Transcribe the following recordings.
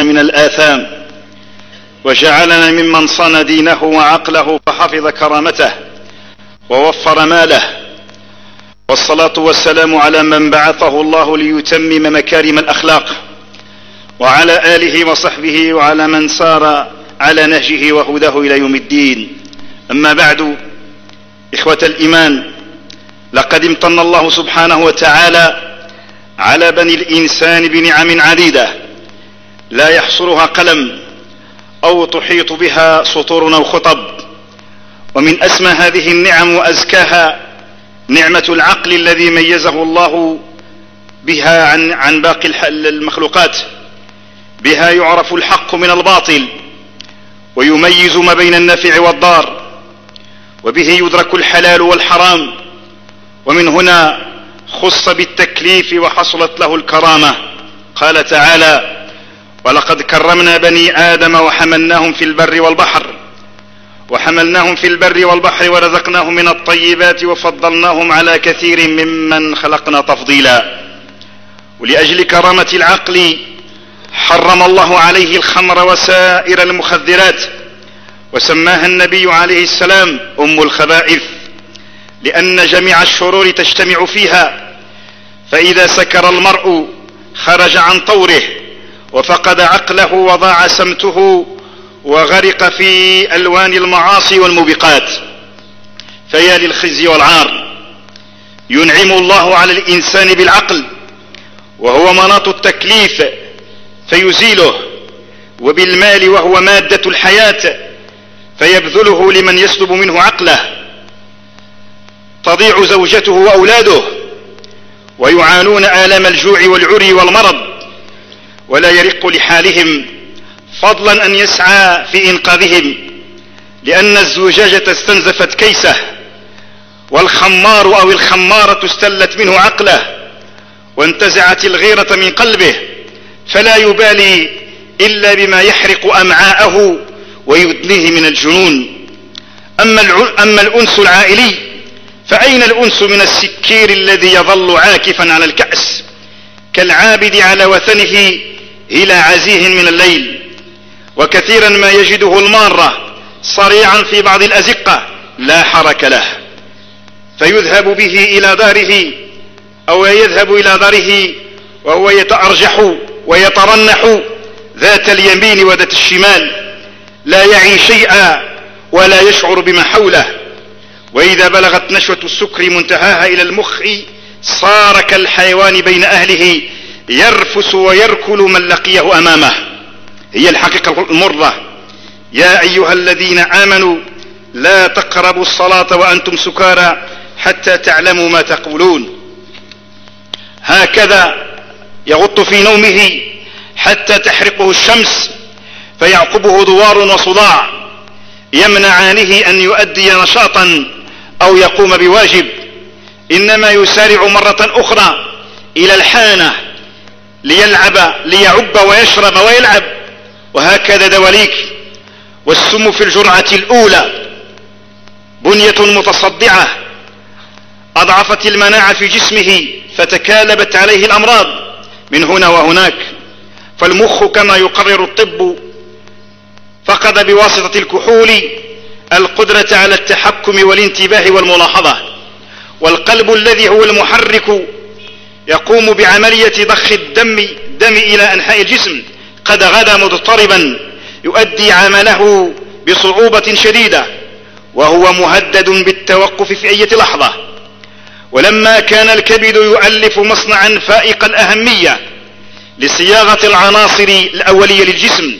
من الآثام وجعلنا ممن صان دينه وعقله فحفظ كرامته ووفر ماله. والصلاة والسلام على من بعثه الله ليتمم مكارم الأخلاق وعلى آله وصحبه وعلى من سار على نهجه وهداه إلى يوم الدين. أما بعد إخوة الإيمان لقد امتن الله سبحانه وتعالى على بني الإنسان بنعم عديدة. لا يحصرها قلم أو تحيط بها سطور أو خطب ومن أسمى هذه النعم وأزكاها نعمة العقل الذي ميزه الله بها عن, عن باقي المخلوقات. بها يعرف الحق من الباطل ويميز ما بين النفع والضار وبه يدرك الحلال والحرام. ومن هنا خص بالتكليف وحصلت له الكرامة. قال تعالى ولقد كرمنا بني آدم وحملناهم في البر والبحر. وحملناهم في البر والبحر ورزقناهم من الطيبات وفضلناهم على كثير ممن خلقنا تفضيلا. ولأجل كرامة العقل حرم الله عليه الخمر وسائر المخدرات وسماها النبي عليه السلام أم الخبائث لأن جميع الشرور تجتمع فيها فإذا سكر المرء خرج عن طوره. وفقد عقله وضاع سمته وغرق في ألوان المعاصي والموبقات فيا للخزي والعار. ينعم الله على الإنسان بالعقل وهو مناط التكليف فيزيله. وبالمال وهو مادة الحياة فيبذله لمن يسلب منه عقله. تضيع زوجته وأولاده ويعانون آلام الجوع والعري والمرض. ولا يرق لحالهم فضلا أن يسعى في إنقاذهم لأن الزجاجة استنزفت كيسه والخمار أو الخمارة استلت منه عقله وانتزعت الغيرة من قلبه فلا يبالي إلا بما يحرق أمعاءه ويدنيه من الجنون. أما, أما الأنس العائلي فأين الأنس من السكير الذي يظل عاكفا على الكأس؟ كالعابد على وثنه إلى عزيه من الليل وكثيرا ما يجده المارة صريعا في بعض الأزقة لا حرك له فيذهب به إلى داره أو يذهب إلى داره وهو يتأرجح ويترنح ذات اليمين وذات الشمال لا يعي شيئا ولا يشعر بما حوله وإذا بلغت نشوة السكر منتهاها إلى المخ صار كالحيوان بين أهله يرفس ويركل من لقيه أمامه. هي الحقيقة المرة. يا أيها الذين آمنوا لا تقربوا الصلاة وأنتم سكارى حتى تعلموا ما تقولون. هكذا يغط في نومه حتى تحرقه الشمس فيعقبه دوار وصداع. يمنعانه أن يؤدي نشاطا أو يقوم بواجب. إنما يسارع مرة أخرى إلى الحانة. ليلعب ليعب ويشرب ويلعب. وهكذا دواليك. والسم في الجرعة الأولى. بنية متصدعة. أضعفت المناعة في جسمه فتكالبت عليه الأمراض. من هنا وهناك. فالمخ كما يقرر الطب. فقد بواسطة الكحول القدرة على التحكم والانتباه والملاحظة. والقلب الذي هو المحرك يقوم بعملية ضخ الدم دم إلى أنحاء الجسم قد غدا مضطربا يؤدي عمله بصعوبة شديدة وهو مهدد بالتوقف في أي لحظة. ولما كان الكبد يؤلف مصنعا فائق الأهمية لصياغة العناصر الأولية للجسم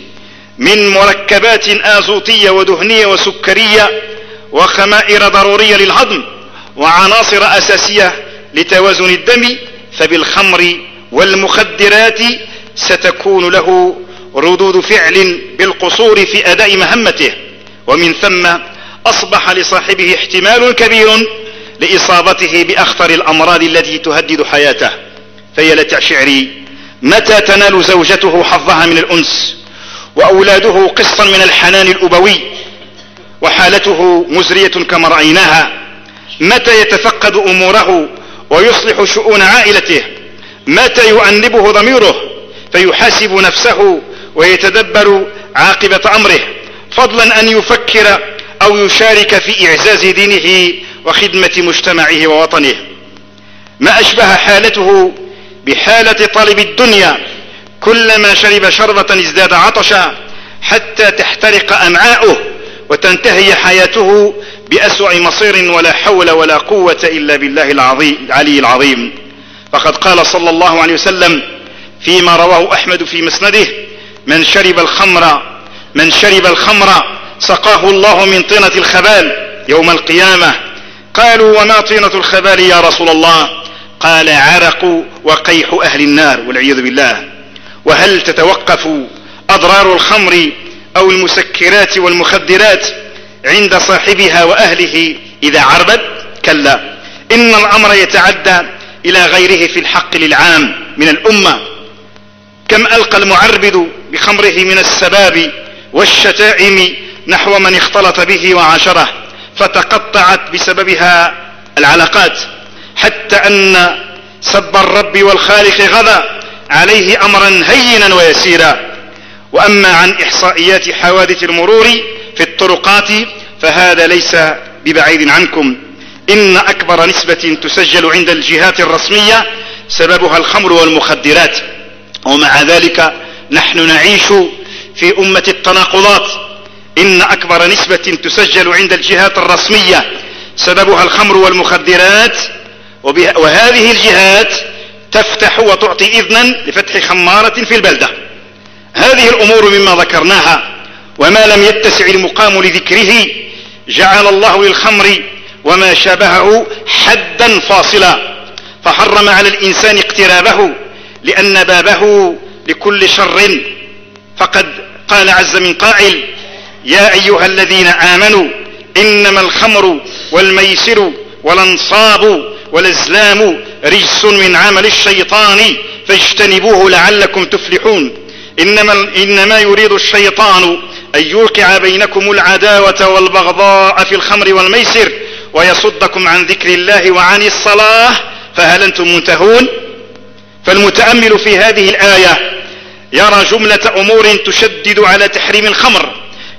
من مركبات آزوتية ودهنية وسكرية وخمائر ضرورية للهضم وعناصر أساسية لتوازن الدم فبالخمر والمخدرات ستكون له ردود فعل بالقصور في أداء مهمته. ومن ثم أصبح لصاحبه احتمال كبير لإصابته بأخطر الأمراض التي تهدد حياته. فيا لتع شعري متى تنال زوجته حظها من الأنس وأولاده قسطا من الحنان الأبوي وحالته مزرية كما رأيناها؟ متى يتفقد أموره ويصلح شؤون عائلته. متى يؤنبه ضميره؟ فيحاسب نفسه ويتدبر عاقبة أمره. فضلا أن يفكر أو يشارك في إعزاز دينه وخدمة مجتمعه ووطنه. ما أشبه حالته بحالة طالب الدنيا. كلما شرب شربة ازداد عطشا حتى تحترق أمعاؤه. وتنتهي حياته بأسوأ مصير ولا حول ولا قوة إلا بالله العظيم العلي العظيم. فقد قال صلى الله عليه وسلم فيما رواه أحمد في مسنده من شرب الخمر من شرب الخمر سقاه الله من طينة الخبال يوم القيامة. قالوا وما طينة الخبال يا رسول الله؟ قال عرق وقيح أهل النار والعياذ بالله. وهل تتوقف أضرار الخمر أو المسكرات والمخدرات عند صاحبها وأهله إذا عربت؟ كلا. إن الأمر يتعدى إلى غيره في الحق للعام من الأمة. كم ألقى المعربد بخمره من السباب والشتائم نحو من اختلط به وعاشره فتقطعت بسببها العلاقات حتى أن سب الرب والخالق غدا عليه أمرا هينا ويسيرا. وأما عن إحصائيات حوادث المرور في الطرقات فهذا ليس ببعيد عنكم. إن أكبر نسبة تسجل عند الجهات الرسمية سببها الخمر والمخدرات. ومع ذلك نحن نعيش في أمة التناقضات. إن أكبر نسبة تسجل عند الجهات الرسمية سببها الخمر والمخدرات. وهذه الجهات تفتح وتعطي إذنا لفتح خمارة في البلدة. هذه الأمور مما ذكرناها وما لم يتسع المقام لذكره جعل الله للخمر وما شابهه حدا فاصلا فحرم على الإنسان اقترابه لأن بابه لكل شر. فقد قال عز من قائل يا أيها الذين آمنوا إنما الخمر والميسر والأنصاب والأزلام رجس من عمل الشيطان فاجتنبوه لعلكم تفلحون. إنما, إنما يريد الشيطان أن يوقع بينكم العداوة والبغضاء في الخمر والميسر ويصدكم عن ذكر الله وعن الصلاة فهل أنتم منتهون؟ فالمتأمل في هذه الآية يرى جملة أمور تشدد على تحريم الخمر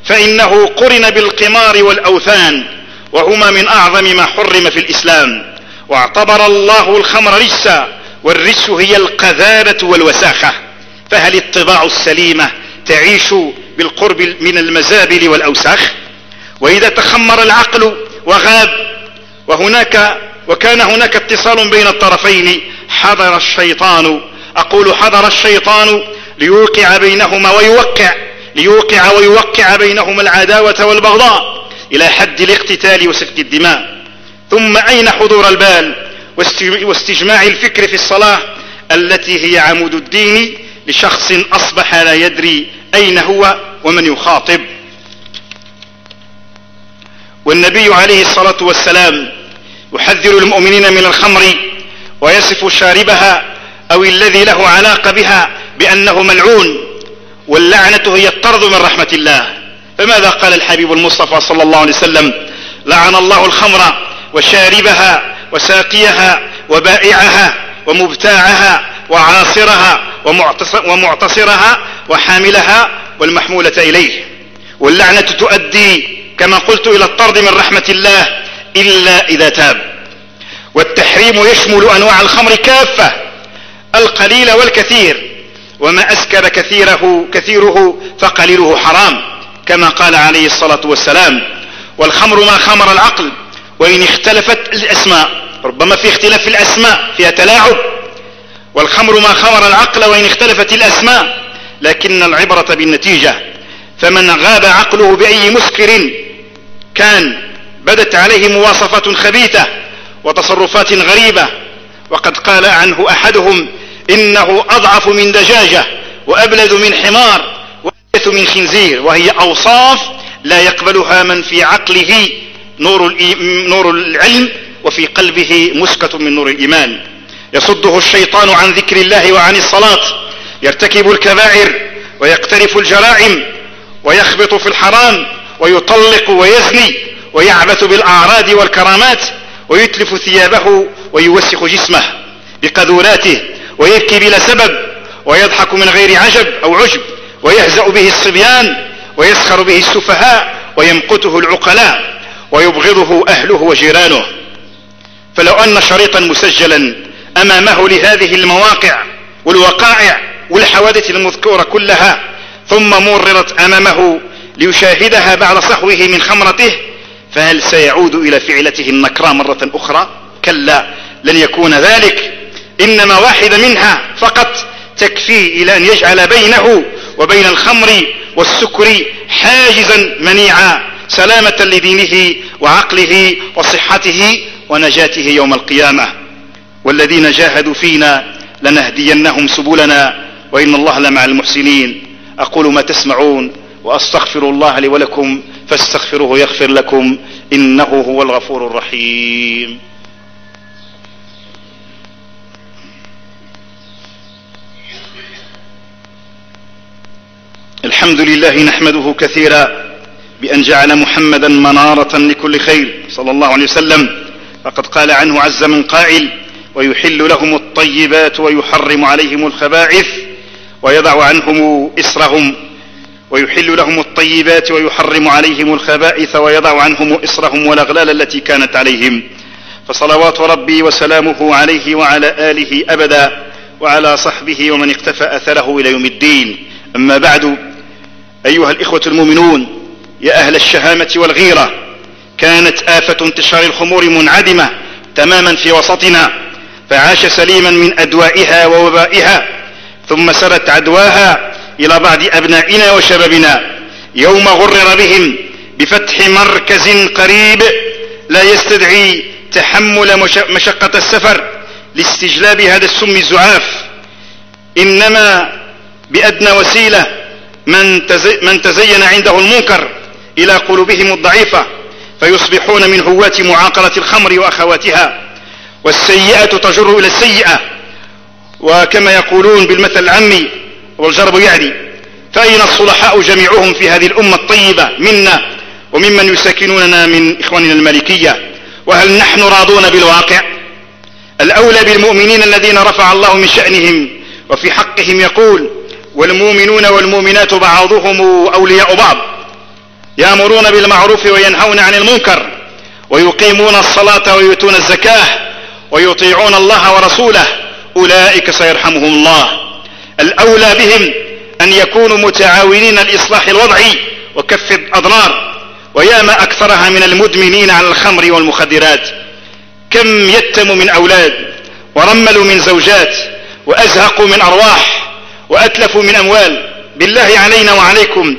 فإنه قرن بالقمار والأوثان وهما من أعظم ما حرم في الإسلام واعتبر الله الخمر رجسا والرجس هي القذارة والوساخة. فهل الطباع السليمة تعيش بالقرب من المزابل والأوساخ؟ وإذا تخمر العقل وغاب وهناك وكان هناك اتصال بين الطرفين حضر الشيطان. أقول حضر الشيطان ليوقع بينهما ويوقع ليوقع ويوقع بينهما العداوة والبغضاء إلى حد الاقتتال وسفك الدماء. ثم أين حضور البال واستجماع الفكر في الصلاة التي هي عمود الدين لشخص أصبح لا يدري أين هو ومن يخاطب. والنبي عليه الصلاة والسلام يحذر المؤمنين من الخمر ويصف شاربها أو الذي له علاقة بها بأنه ملعون واللعنة هي الطرد من رحمة الله. فماذا قال الحبيب المصطفى صلى الله عليه وسلم؟ لعن الله الخمر وشاربها وساقيها وبائعها ومبتاعها وعاصرها ومعتصرها وحاملها والمحمولة إليه. واللعنة تؤدي كما قلت إلى الطرد من رحمة الله إلا إذا تاب. والتحريم يشمل أنواع الخمر كافة القليل والكثير وما أسكر كثيره كثيره فقليله حرام كما قال عليه الصلاة والسلام. والخمر ما خمر العقل وإن اختلفت الأسماء ربما في اختلاف الأسماء فيها تلاعب. والخمر ما خمر العقل وإن اختلفت الأسماء لكن العبرة بالنتيجة. فمن غاب عقله بأي مسكر كان بدت عليه مواصفات خبيثة وتصرفات غريبة. وقد قال عنه أحدهم إنه أضعف من دجاجة وأبلد من حمار وأبيث من خنزير وهي أوصاف لا يقبلها من في عقله نور, نور العلم وفي قلبه مسكة من نور الإيمان. يصده الشيطان عن ذكر الله وعن الصلاة يرتكب الكبائر ويقترف الجرائم ويخبط في الحرام ويطلق ويزني ويعبث بالأعراض والكرامات ويتلف ثيابه ويوسخ جسمه بقذوراته ويبكي بلا سبب ويضحك من غير عجب أو عجب ويهزأ به الصبيان ويسخر به السفهاء ويمقته العقلاء ويبغضه أهله وجيرانه. فلو أن شريطا مسجلا أمامه لهذه المواقع والوقائع والحوادث المذكورة كلها ثم مررت أمامه ليشاهدها بعد صحوه من خمرته فهل سيعود إلى فعلته النكراء مرة أخرى؟ كلا لن يكون ذلك. إنما واحدة منها فقط تكفي إلى أن يجعل بينه وبين الخمر والسكر حاجزا منيعا سلامة لدينه وعقله وصحته ونجاته يوم القيامة. والذين جاهدوا فينا لنهدينهم سبلنا وإن الله لمع المحسنين. أقول ما تسمعون وأستغفر الله لي ولكم فاستغفروه يغفر لكم إنه هو الغفور الرحيم. الحمد لله نحمده كثيرا بأن جعل محمدا منارة لكل خير. صلى الله عليه وسلم. فقد قال عنه عز من قائل ويحل لهم الطيبات ويحرم عليهم الخبائث ويضع عنهم إسرهم ويحل لهم الطيبات ويحرم عليهم الخبائث ويضع عنهم إسرهم والأغلال التي كانت عليهم. فصلوات ربي وسلامه عليه وعلى آله أبدا وعلى صحبه ومن اقتفى أثره إلى يوم الدين. أما بعد أيها الإخوة المؤمنون يا أهل الشهامة والغيرة كانت آفة انتشار الخمور منعدمة تماما في وسطنا. فعاش سليما من أدوائها ووبائها ثم سرت عدواها إلى بعض أبنائنا وشبابنا. يوم غرر بهم بفتح مركز قريب لا يستدعي تحمل مشقة السفر لاستجلاب هذا السم الزعاف. إنما بأدنى وسيلة من, من تزين عنده المنكر إلى قلوبهم الضعيفة فيصبحون من هواة معاقلة الخمر وأخواتها. والسيئة تجر إلى السيئة. وكما يقولون بالمثل العامي والجرب يعني. فأين الصلحاء جميعهم في هذه الأمة الطيبة منا وممن يساكنوننا من إخواننا المالكية؟ وهل نحن راضون بالواقع؟ الأولى بالمؤمنين الذين رفع الله من شأنهم وفي حقهم يقول والمؤمنون والمؤمنات بعضهم أولياء بعض. يأمرون بالمعروف وينهون عن المنكر ويقيمون الصلاة ويؤتون الزكاة ويطيعون الله ورسوله أولئك سيرحمهم الله. الأولى بهم أن يكونوا متعاونين لإصلاح الوضع وكف الأضرار. وياما أكثرها من المدمنين على الخمر والمخدرات. كم يتموا من أولاد ورملوا من زوجات وأزهقوا من أرواح وأتلفوا من أموال. بالله علينا وعليكم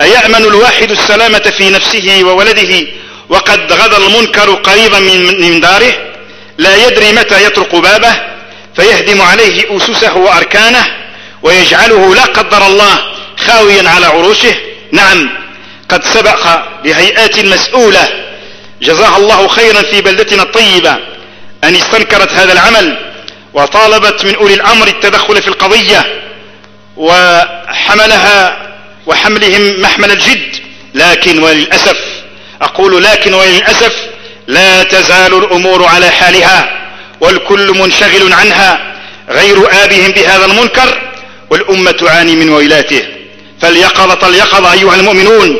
أيأمن الواحد السلامة في نفسه وولده؟ وقد غدا المنكر قريبا من داره؟ لا يدري متى يطرق بابه فيهدم عليه أسسه وأركانه ويجعله لا قدر الله خاويا على عروشه. نعم قد سبق لهيئات مسؤولة. جزاها الله خيرا في بلدتنا الطيبة. أن استنكرت هذا العمل وطالبت من أولي الأمر التدخل في القضية وحملها وحملهم محمل الجد. لكن وللأسف أقول لكن وللأسف لا تزال الأمور على حالها والكل منشغل عنها غير آبهم بهذا المنكر والأمة تعاني من ويلاته. فاليقظة اليقظة أيها المؤمنون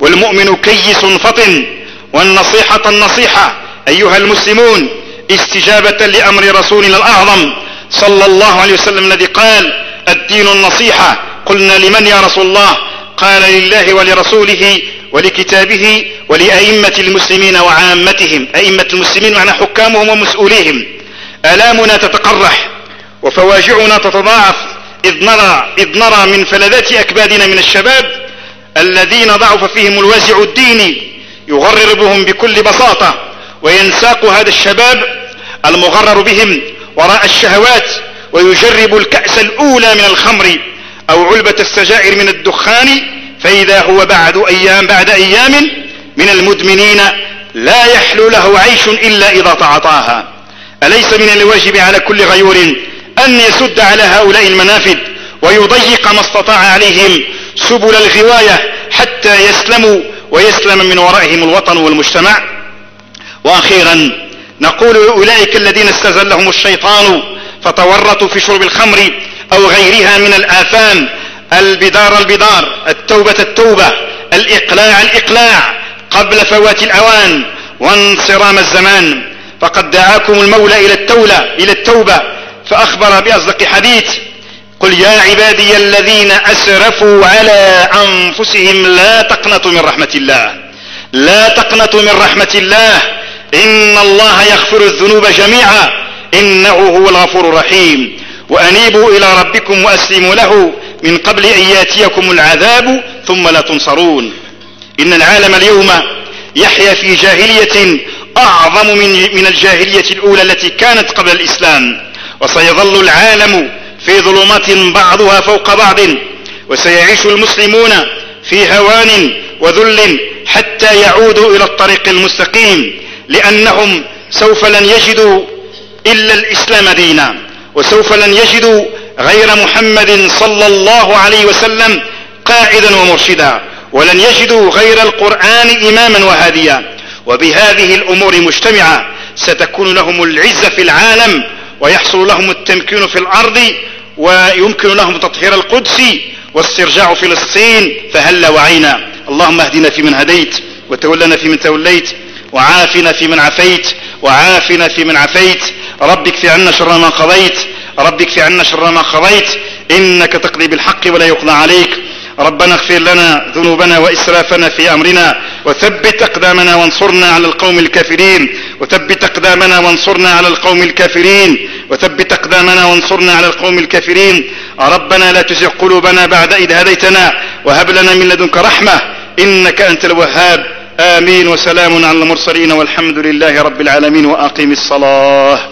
والمؤمن كيس فطن والنصيحة النصيحة أيها المسلمون استجابة لأمر رسولنا الأعظم صلى الله عليه وسلم الذي قال الدين النصيحة. قلنا لمن يا رسول الله؟ قال لله ولرسوله ولكتابه ولأئمة المسلمين وعامتهم. أئمة المسلمين معنى حكامهم ومسؤوليهم. آلامنا تتقرح وفواجعنا تتضاعف. إذ نرى, إذ نرى من فلذات أكبادنا من الشباب الذين ضعف فيهم الوازع الديني يغرر بهم بكل بساطة. وينساق هذا الشباب المغرر بهم وراء الشهوات. ويجرب الكأس الأولى من الخمر أو علبة السجائر من الدخان. فإذا هو بعد أيام بعد أيام من المدمنين لا يحلو له عيش إلا إذا تعاطاها. أليس من الواجب على كل غيور أن يسد على هؤلاء المنافذ ويضيق ما استطاع عليهم سبل الغواية حتى يسلموا ويسلم من ورائهم الوطن والمجتمع؟ وأخيرا نقول لأولئك الذين استزلهم الشيطان فتورطوا في شرب الخمر أو غيرها من الآثام البدار البدار التوبة التوبة الإقلاع الإقلاع. قبل فوات الأوان وانصرام الزمان فقد دعاكم المولى إلى التولة إلى التوبة فأخبر بأصدق حديث قل يا عبادي الذين أسرفوا على أنفسهم لا تقنطوا من رحمة الله لا تقنطوا من رحمة الله إن الله يغفر الذنوب جميعا إنه هو الغفور الرحيم وأنيبوا إلى ربكم وأسلموا له من قبل أن يأتيكم العذاب ثم لا تنصرون. إن العالم اليوم يحيا في جاهلية أعظم من, من الجاهلية الأولى التي كانت قبل الإسلام. وسيظل العالم في ظلمات بعضها فوق بعض وسيعيش المسلمون في هوان وذل حتى يعودوا إلى الطريق المستقيم لأنهم سوف لن يجدوا إلا الإسلام دينا وسوف لن يجدوا غير محمد صلى الله عليه وسلم قائدا ومرشدا. ولن يجدوا غير القرآن إماما وهاديا. وبهذه الأمور مجتمعة ستكون لهم العزة في العالم ويحصل لهم التمكين في الأرض ويمكن لهم تطهير القدس واسترجاع فلسطين فهل وعينا؟ اللهم اهدنا فيمن هديت وتولنا فيمن توليت وعافنا فيمن عفيت وعافنا فيمن عفيت رب اكف عنا شر ما قضيت رب اكف عنا شر ما قضيت. إنك تقضي بالحق ولا يقضى عليك. ربنا اغفر لنا ذنوبنا وإسرافنا في أمرنا وثبت أقدامنا وانصرنا على القوم الكافرين وثبت أقدامنا وانصرنا على القوم الكافرين وثبت أقدامنا وانصرنا على القوم الكافرين. ربنا لا تزغ قلوبنا بعد إذ هديتنا وهب لنا من لدنك رحمة إنك أنت الوهاب. آمين وسلام على المرسلين والحمد لله رب العالمين وأقم الصلاة.